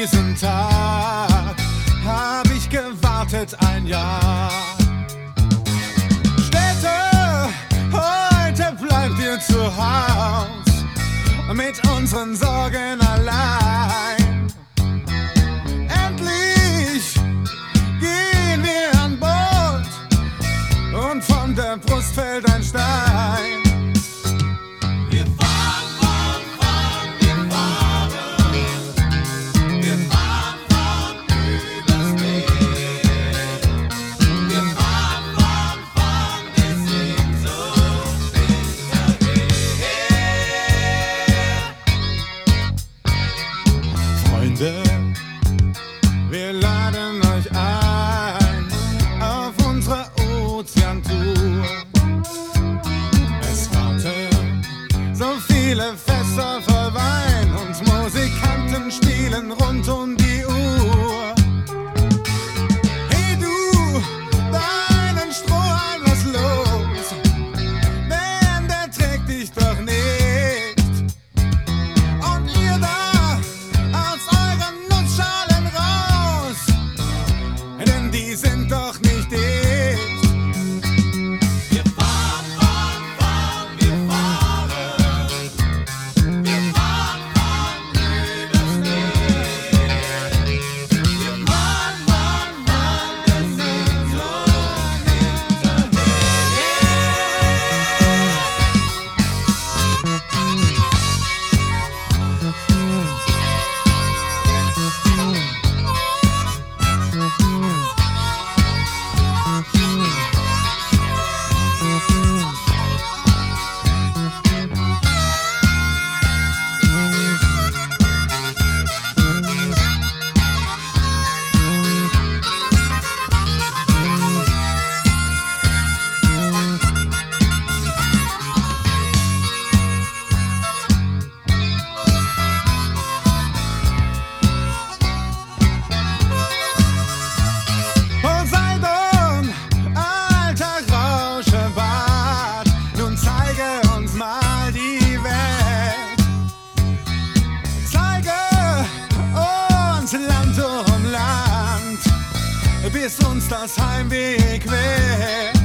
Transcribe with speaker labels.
Speaker 1: diesen Tag habe ich gewartet ein Jahr. Städte, heute bleibt ihr zu Haus mit unseren Sorgen allein. Bis uns das Heimweh quält.